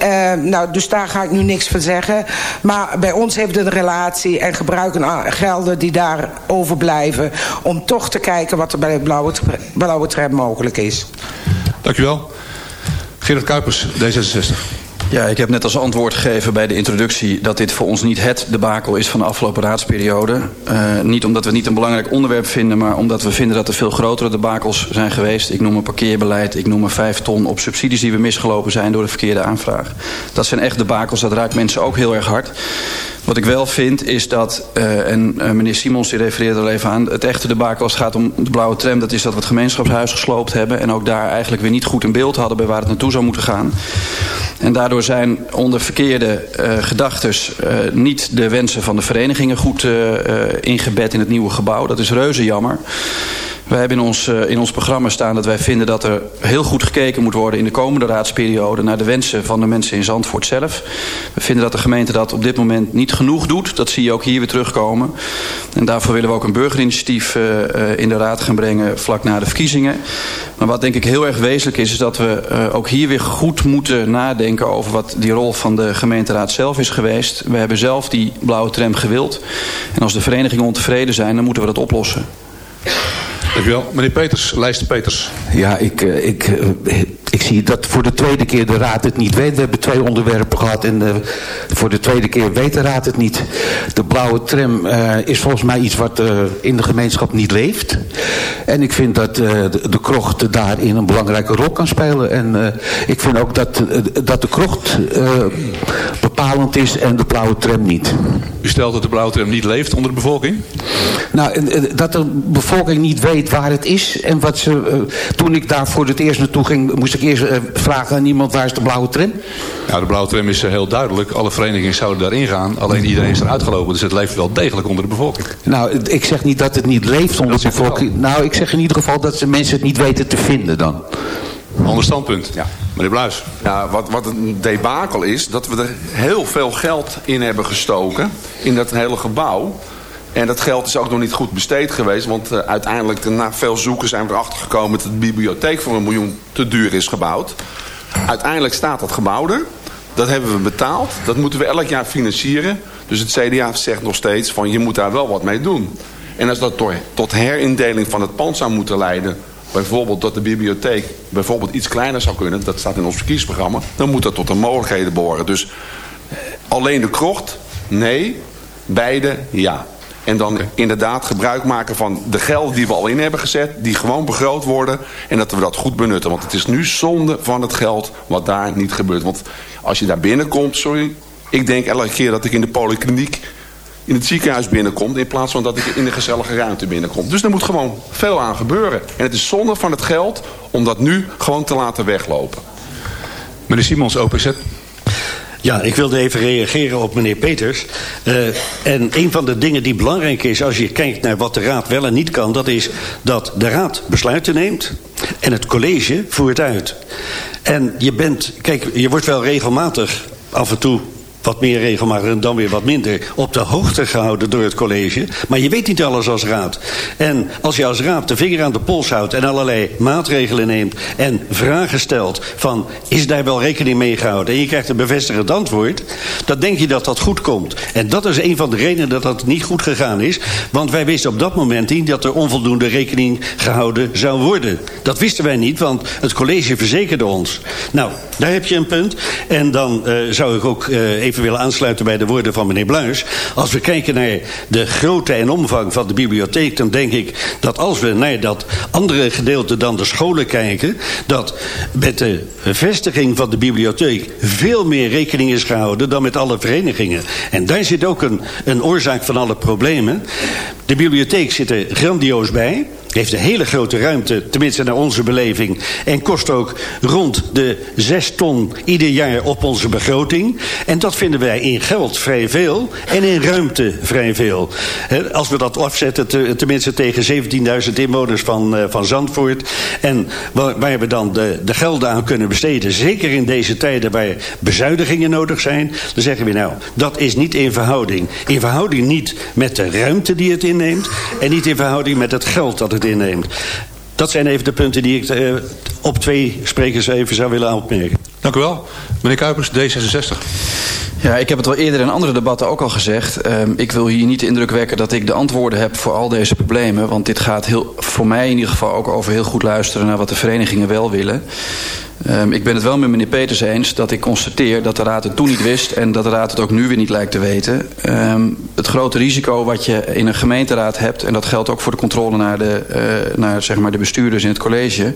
nou, dus daar ga ik nu niks van zeggen. Maar bij ons heeft het een relatie... en gebruiken gelden die daar overblijven... om toch te kijken wat er bij de Blauwe, blauwe Tram mogelijk is. Dank u wel. Gerard Kuipers, D66. Ja, ik heb net als antwoord gegeven bij de introductie... dat dit voor ons niet het debakel is van de afgelopen raadsperiode. Uh, niet omdat we het niet een belangrijk onderwerp vinden... maar omdat we vinden dat er veel grotere debakels zijn geweest. Ik noem een parkeerbeleid, ik noem een vijf ton op subsidies... die we misgelopen zijn door de verkeerde aanvraag. Dat zijn echt debakels, dat raakt mensen ook heel erg hard. Wat ik wel vind is dat, uh, en uh, meneer Simons die refereerde er even aan... het echte debakel als het gaat om de blauwe tram... dat is dat we het gemeenschapshuis gesloopt hebben... en ook daar eigenlijk weer niet goed in beeld hadden... bij waar het naartoe zou moeten gaan. En daardoor zijn onder verkeerde uh, gedachtes... niet de wensen van de verenigingen goed ingebed in het nieuwe gebouw. Dat is reuze jammer. Wij hebben in ons, uh, in ons programma staan dat wij vinden dat er heel goed gekeken moet worden in de komende raadsperiode naar de wensen van de mensen in Zandvoort zelf. We vinden dat de gemeente dat op dit moment niet genoeg doet. Dat zie je ook hier weer terugkomen. En daarvoor willen we ook een burgerinitiatief uh, uh, in de raad gaan brengen vlak na de verkiezingen. Maar wat denk ik heel erg wezenlijk is, is dat we ook hier weer goed moeten nadenken over wat die rol van de gemeenteraad zelf is geweest. We hebben zelf die blauwe tram gewild. En als de verenigingen ontevreden zijn, dan moeten we dat oplossen. Dankjewel. Meneer Peters, lijst Peters. Ja, ik, ik, ik zie dat voor de tweede keer de raad het niet weet. We hebben twee onderwerpen gehad en uh, voor de tweede keer weet de raad het niet. De blauwe tram uh, is volgens mij iets wat uh, in de gemeenschap niet leeft. En ik vind dat de, de krocht daarin een belangrijke rol kan spelen. En ik vind ook dat, dat de krocht bepalend is en de blauwe tram niet. U stelt dat de blauwe tram niet leeft onder de bevolking? Nou, dat de bevolking niet weet waar het is. En wat ze, toen ik daar voor het eerst naartoe ging, moest ik eerst uh, vragen aan iemand waar is de blauwe tram? Nou, de blauwe tram is uh, heel duidelijk. Alle verenigingen zouden daarin gaan. Alleen iedereen is eruit gelopen. Dus het leeft wel degelijk onder de bevolking. Nou, ik zeg niet dat het niet leeft onder de bevolking. Nou, ik zeg in ieder geval dat de mensen het niet weten te vinden dan. Ander standpunt. Ja. Meneer Bluis. Ja, wat, wat een debakel is, dat we er heel veel geld in hebben gestoken. In dat hele gebouw. En dat geld is ook nog niet goed besteed geweest. Want uh, uiteindelijk, na veel zoeken, zijn we erachter gekomen... dat de bibliotheek voor een miljoen te duur is gebouwd. Uiteindelijk staat dat gebouw er. Dat hebben we betaald. Dat moeten we elk jaar financieren. Dus het CDA zegt nog steeds van je moet daar wel wat mee doen. En als dat tot herindeling van het pand zou moeten leiden... bijvoorbeeld dat de bibliotheek bijvoorbeeld iets kleiner zou kunnen... dat staat in ons verkiezingsprogramma... dan moet dat tot de mogelijkheden behoren. Dus alleen de krocht, nee. Beide, ja. En dan okay. inderdaad gebruik maken van de gelden die we al in hebben gezet. Die gewoon begroot worden. En dat we dat goed benutten. Want het is nu zonde van het geld wat daar niet gebeurt. Want als je daar binnenkomt, sorry. Ik denk elke keer dat ik in de polykliniek in het ziekenhuis binnenkom... in plaats van dat ik in de gezellige ruimte binnenkom. Dus er moet gewoon veel aan gebeuren. En het is zonde van het geld om dat nu gewoon te laten weglopen. Meneer Simons, OPZ. Ja, ik wilde even reageren op meneer Peters. Uh, en een van de dingen die belangrijk is als je kijkt naar wat de raad wel en niet kan... dat is dat de raad besluiten neemt en het college voert uit. En je bent, kijk, je wordt wel regelmatig af en toe wat meer regelmatig en dan weer wat minder... op de hoogte gehouden door het college. Maar je weet niet alles als raad. En als je als raad de vinger aan de pols houdt... en allerlei maatregelen neemt en vragen stelt... van is daar wel rekening mee gehouden... en je krijgt een bevestigend antwoord... dan denk je dat dat goed komt. En dat is een van de redenen dat dat niet goed gegaan is. Want wij wisten op dat moment niet... dat er onvoldoende rekening gehouden zou worden. Dat wisten wij niet, want het college verzekerde ons. Nou, daar heb je een punt. En dan uh, zou ik ook uh, even willen aansluiten bij de woorden van meneer Bluis. Als we kijken naar de grootte en omvang van de bibliotheek... dan denk ik dat als we naar dat andere gedeelte dan de scholen kijken... dat met de vestiging van de bibliotheek veel meer rekening is gehouden... dan met alle verenigingen. En daar zit ook een, een oorzaak van alle problemen. De bibliotheek zit er grandioos bij heeft een hele grote ruimte, tenminste naar onze beleving. En kost ook rond de 6 ton ieder jaar op onze begroting. En dat vinden wij in geld vrij veel en in ruimte vrij veel. als we dat afzetten, tenminste tegen 17.000 inwoners van, uh, van Zandvoort. En waar, we dan de, de gelden aan kunnen besteden, zeker in deze tijden waar bezuinigingen nodig zijn. Dan zeggen we nou, dat is niet in verhouding. In verhouding niet met de ruimte die het inneemt. En niet in verhouding met het geld dat het inneemt. Dat zijn even de punten die ik uh, op twee sprekers even zou willen opmerken. Dank u wel. Meneer Kuipers, D66. Ja, ik heb het wel eerder in andere debatten ook al gezegd. Uh, ik wil hier niet de indruk wekken dat ik de antwoorden heb voor al deze problemen. Want dit gaat heel, voor mij in ieder geval ook over heel goed luisteren naar wat de verenigingen wel willen. Um, ik ben het wel met meneer Peters eens dat ik constateer dat de Raad het toen niet wist... en dat de Raad het ook nu weer niet lijkt te weten. Um, het grote risico wat je in een gemeenteraad hebt... en dat geldt ook voor de controle naar de, uh, naar, zeg maar de bestuurders in het college...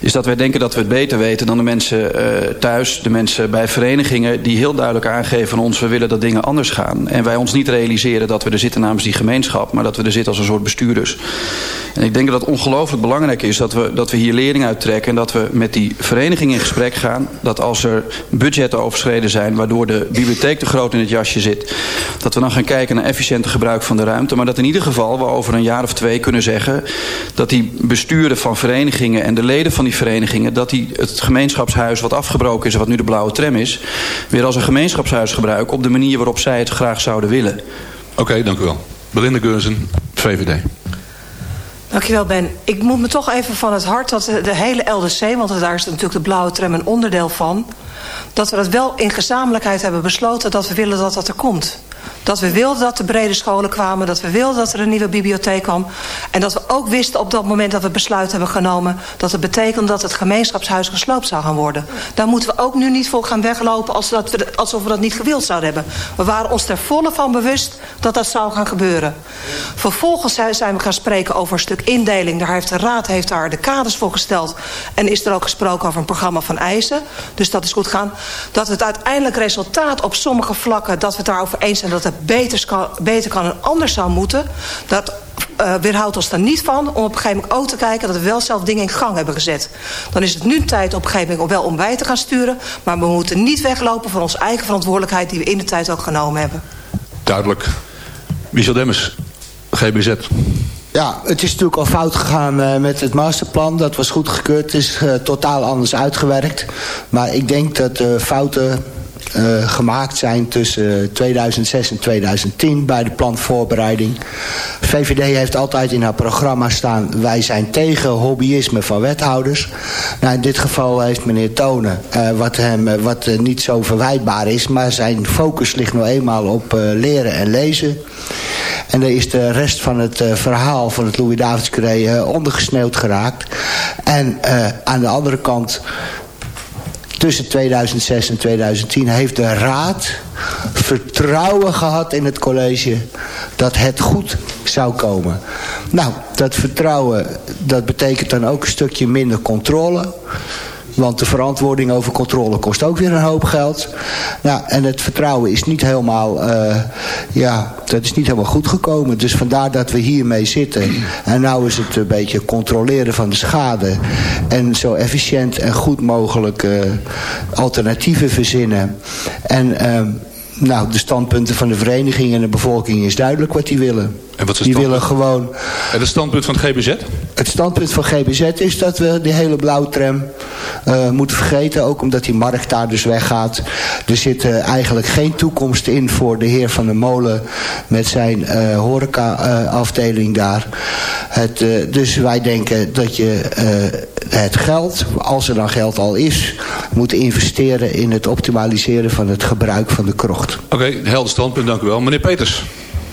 is dat wij denken dat we het beter weten dan de mensen uh, thuis... de mensen bij verenigingen die heel duidelijk aangeven van ons... we willen dat dingen anders gaan. En wij ons niet realiseren dat we er zitten namens die gemeenschap... maar dat we er zitten als een soort bestuurders. En ik denk dat het ongelooflijk belangrijk is dat we, dat we hier lering uittrekken... en dat we met die verenigingen vereniging in gesprek gaan... dat als er budgetten overschreden zijn... waardoor de bibliotheek te groot in het jasje zit... dat we dan gaan kijken naar efficiënte gebruik van de ruimte. Maar dat in ieder geval we over een jaar of twee kunnen zeggen... dat die besturen van verenigingen en de leden van die verenigingen... dat die het gemeenschapshuis wat afgebroken is... wat nu de blauwe tram is... weer als een gemeenschapshuis gebruiken... op de manier waarop zij het graag zouden willen. Oké, dank u wel. Belinda Geurzen, VVD. Dankjewel Ben. Ik moet me toch even van het hart dat de, hele LDC... want daar is natuurlijk de blauwe tram een onderdeel van... dat we dat wel in gezamenlijkheid hebben besloten... dat we willen dat dat er komt. Dat we wilden dat de brede scholen kwamen. Dat we wilden dat er een nieuwe bibliotheek kwam. En dat we ook wisten op dat moment dat we besluit hebben genomen... dat het betekende dat het gemeenschapshuis gesloopt zou gaan worden. Daar moeten we ook nu niet voor gaan weglopen alsof we dat niet gewild zouden hebben. We waren ons er volle van bewust dat dat zou gaan gebeuren. Vervolgens zijn we gaan spreken over een stuk indeling. Daar heeft de raad heeft daar de kaders voor gesteld. En is er ook gesproken over een programma van eisen. Dus dat is goed gaan. Dat het uiteindelijk resultaat op sommige vlakken... dat we het daarover eens zijn dat het beter kan, beter kan en anders zou moeten... dat uh, weerhoudt ons er niet van om op een gegeven moment ook te kijken... dat we wel zelf dingen in gang hebben gezet. Dan is het nu tijd op een gegeven moment om wel om wij te gaan sturen... maar we moeten niet weglopen van onze eigen verantwoordelijkheid... die we in de tijd ook genomen hebben. Duidelijk. Michel Demmers, GBZ. Ja, het is natuurlijk al fout gegaan uh, met het masterplan. Dat was goedgekeurd. Het is uh, totaal anders uitgewerkt. Maar ik denk dat de fouten uh, gemaakt zijn tussen 2006 en 2010 bij de planvoorbereiding. VVD heeft altijd in haar programma staan... wij zijn tegen hobbyisme van wethouders. Nou, in dit geval heeft meneer Tonen, uh, wat, hem, uh, wat niet zo verwijtbaar is... maar zijn focus ligt nou eenmaal op leren en lezen. En daar is de rest van het verhaal van het Louis-Davids ondergesneeuwd geraakt. En aan de andere kant tussen 2006 en 2010 heeft de raad vertrouwen gehad in het college dat het goed zou komen. Nou, dat vertrouwen, dat betekent dan ook een stukje minder controle. Want de verantwoording over controle kost ook weer een hoop geld. Nou, en het vertrouwen is niet helemaal, uh, ja, dat is niet helemaal goed gekomen. Dus vandaar dat we hiermee zitten. En nou is het een beetje controleren van de schade. En zo efficiënt en goed mogelijk uh, alternatieven verzinnen. En... Uh, Nou, de standpunten van de vereniging en de bevolking is duidelijk wat die willen. En wat die willen gewoon... En het standpunt van het GBZ? Het standpunt van GBZ is dat we die hele blauwtram uh, moeten vergeten. Ook omdat die markt daar dus weggaat. Er zit uh, eigenlijk geen toekomst in voor de heer Van der Molen... met zijn uh, horeca-afdeling daar. Het, dus wij denken dat je het geld, als er dan geld al is... moet investeren in het optimaliseren van het gebruik van de krocht. Oké, okay, helder standpunt, dank u wel. Meneer Peters.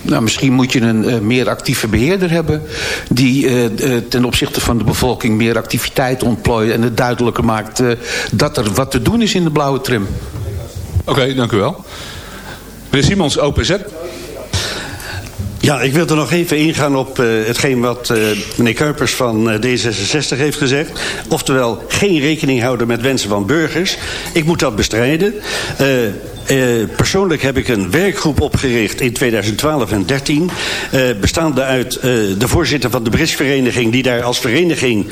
Nou, misschien moet je een uh, meer actieve beheerder hebben... die uh, uh, ten opzichte van de bevolking meer activiteit ontplooit... en het duidelijker maakt dat er wat te doen is in de blauwe tram. Oké, okay, dank u wel. Meneer Simons, OPZ. Ja, ik wil er nog even ingaan op uh, hetgeen wat uh, meneer Kuipers van uh, D66 heeft gezegd. Oftewel, geen rekening houden met wensen van burgers. Ik moet dat bestrijden. Uh, persoonlijk heb ik een werkgroep opgericht in 2012 en 13. Uh, bestaande uit uh, de voorzitter van de brisvereniging... die daar als vereniging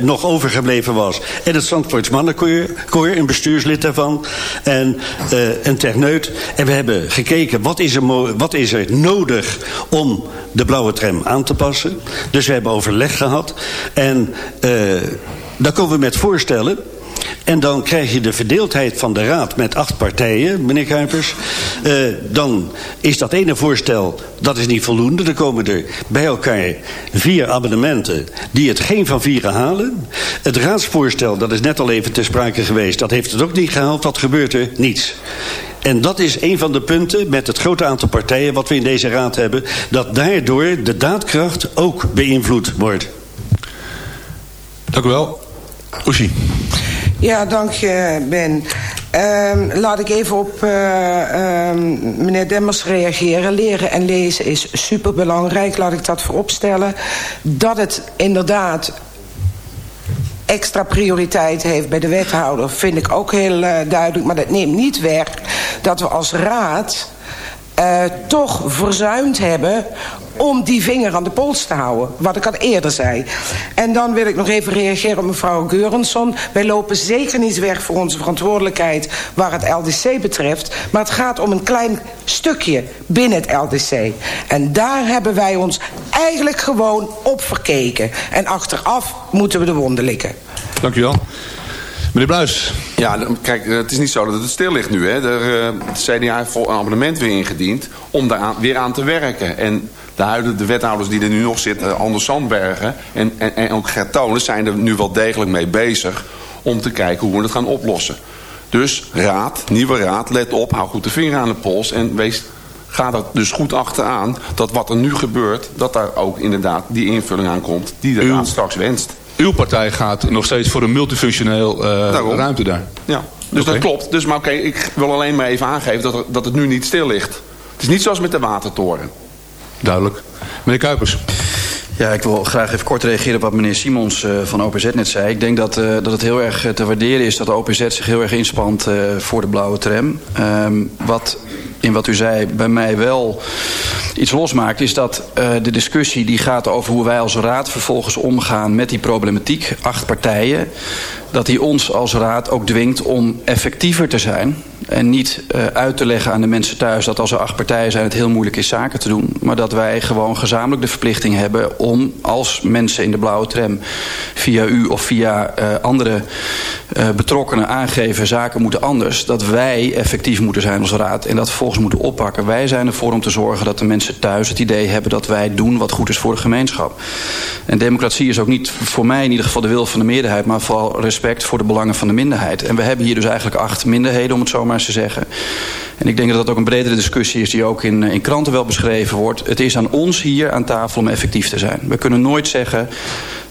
nog overgebleven was. En het Zandvoorts Mannenkoor, een bestuurslid daarvan. En een techneut. En we hebben gekeken wat is, er wat is er nodig om de blauwe tram aan te passen. Dus we hebben overleg gehad. En dan komen we met voorstellen... En dan krijg je de verdeeldheid van de raad met acht partijen, meneer Kuipers. Uh, dan is dat ene voorstel, dat is niet voldoende. Dan komen er bij elkaar vier amendementen die het geen van vieren halen. Het raadsvoorstel, dat is net al even ter sprake geweest... dat heeft het ook niet gehaald. Wat gebeurt er? Niets. En dat is een van de punten met het grote aantal partijen... wat we in deze raad hebben... dat daardoor de daadkracht ook beïnvloed wordt. Dank u wel. Ja, dank je, Ben. Um, laat ik even op uh, um, meneer Demmers reageren. Leren en lezen is superbelangrijk, laat ik dat vooropstellen. Dat het inderdaad extra prioriteit heeft bij de wethouder... vind ik ook heel uh, duidelijk. Maar dat neemt niet weg dat we als raad... Uh, toch verzuimd hebben om die vinger aan de pols te houden. Wat ik al eerder zei. En dan wil ik nog even reageren op mevrouw Geurensson. Wij lopen zeker niet weg voor onze verantwoordelijkheid... waar het LDC betreft. Maar het gaat om een klein stukje binnen het LDC. En daar hebben wij ons eigenlijk gewoon op verkeken. En achteraf moeten we de wonden likken. Dank u wel. Meneer Bluis. Ja, kijk, het is niet zo dat het stil ligt nu. Hè. Er, uh, het CDA heeft een abonnement weer ingediend om daar weer aan te werken. En de huidige de wethouders die er nu nog zitten, Anders Sandbergen en, en, en ook Gert Tonen, zijn er nu wel degelijk mee bezig om te kijken hoe we het gaan oplossen. Dus raad, nieuwe raad, let op, hou goed de vinger aan de pols en wees, ga er dus goed achteraan dat wat er nu gebeurt, dat daar ook inderdaad die invulling aan komt die de raad straks wenst. Uw partij gaat nog steeds voor een multifunctioneel uh, ruimte daar. Ja, dus okay. dat klopt. Dus, maar oké, okay, ik wil alleen maar even aangeven dat, er, dat het nu niet stil ligt. Het is niet zoals met de watertoren. Duidelijk. Meneer Kuipers. Ja, ik wil graag even kort reageren op wat meneer Simons uh, van OPZ net zei. Ik denk dat, uh, dat het heel erg te waarderen is dat de OPZ zich heel erg inspant uh, voor de blauwe tram. Um, wat in wat u zei bij mij wel iets losmaakt... is dat uh, de discussie die gaat over hoe wij als raad vervolgens omgaan met die problematiek. Acht partijen. Dat die ons als raad ook dwingt om effectiever te zijn. En niet uh, uit te leggen aan de mensen thuis dat als er acht partijen zijn... het heel moeilijk is zaken te doen. Maar dat wij gewoon gezamenlijk de verplichting hebben... om als mensen in de blauwe tram via u of via uh, andere uh, betrokkenen aangeven... zaken moeten anders, dat wij effectief moeten zijn als raad... en dat vervolgens moeten oppakken. Wij zijn ervoor om te zorgen dat de mensen thuis het idee hebben... dat wij doen wat goed is voor de gemeenschap. En democratie is ook niet voor mij in ieder geval de wil van de meerderheid... maar vooral respect voor de belangen van de minderheid. En we hebben hier dus eigenlijk acht minderheden, om het zo maar eens te zeggen. En ik denk dat dat ook een bredere discussie is die ook in, in kranten wel beschreven wordt. Het is aan ons hier aan tafel om effectief te zijn. We kunnen nooit zeggen,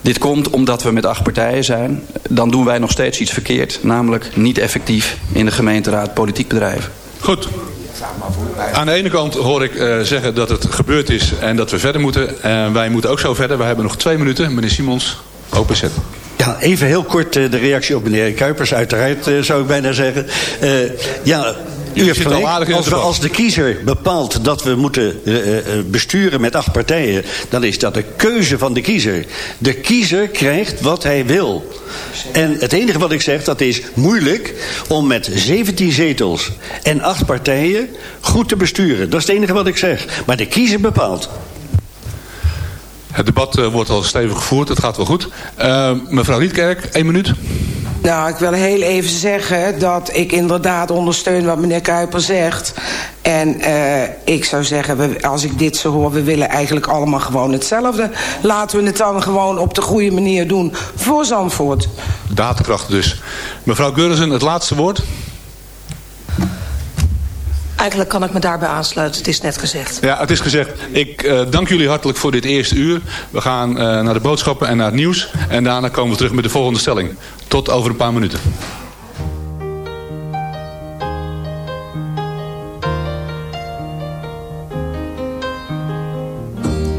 dit komt omdat we met acht partijen zijn. Dan doen wij nog steeds iets verkeerd. Namelijk niet effectief in de gemeenteraad politiek bedrijven. Goed. Aan de ene kant hoor ik uh, zeggen dat het gebeurd is en dat we verder moeten. En wij moeten ook zo verder. We hebben nog twee minuten. Meneer Simons, OPZ. Ja, even heel kort uh, de reactie op meneer Kuipers. Uiteraard uh, zou ik bijna zeggen. Uh, ja, U heeft gelijk. Als, we, als de kiezer bepaalt dat we moeten eh, eh, besturen met acht partijen... dan is dat de keuze van de kiezer. De kiezer krijgt wat hij wil. En het enige wat ik zeg, dat is moeilijk... om met 17 zetels en acht partijen goed te besturen. Dat is het enige wat ik zeg. Maar de kiezer bepaalt. Het debat eh, wordt al stevig gevoerd. Het gaat wel goed. Eh, mevrouw Rietkerk, één minuut. Nou, ik wil heel even zeggen dat ik inderdaad ondersteun wat meneer Kuiper zegt. En eh, ik zou zeggen, we, als ik dit zo hoor, we willen eigenlijk allemaal gewoon hetzelfde. Laten we het dan gewoon op de goede manier doen voor Zandvoort. Daadkracht dus. Mevrouw Gurzen, het laatste woord. Eigenlijk kan ik me daarbij aansluiten, het is net gezegd. Ja, het is gezegd. Ik eh, dank jullie hartelijk voor dit eerste uur. We gaan eh, naar de boodschappen en naar het nieuws. En daarna komen we terug met de volgende stelling. Tot over een paar minuten.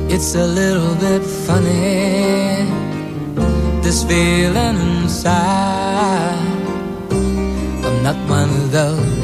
It's a little bit funny, this feeling inside. I'm not one of those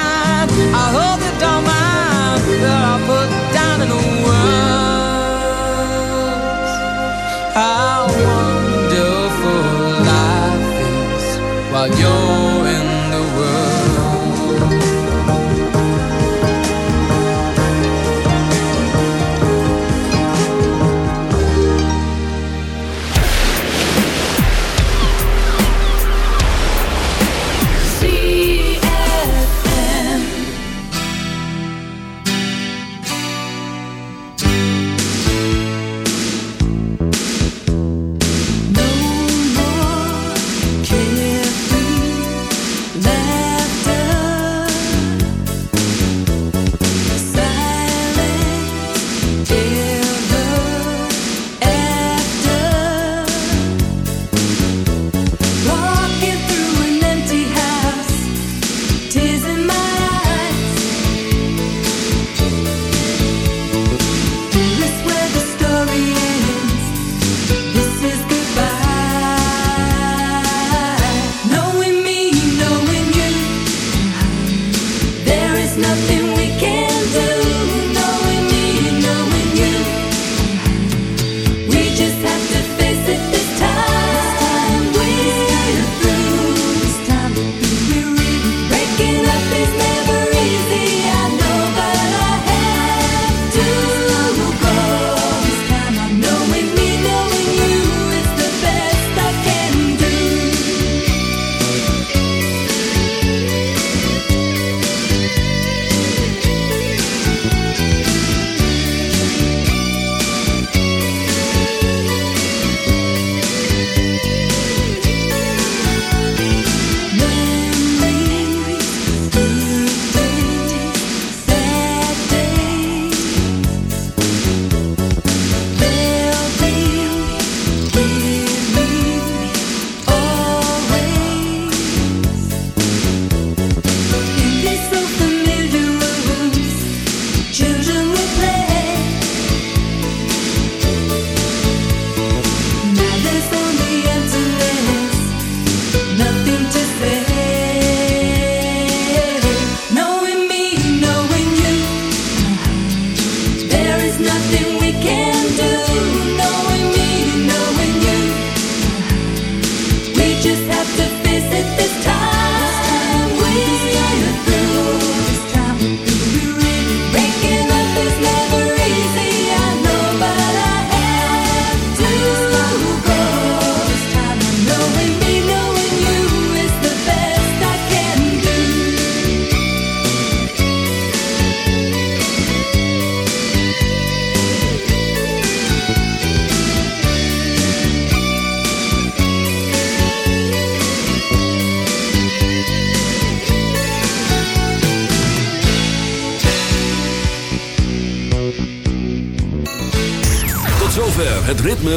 adiós.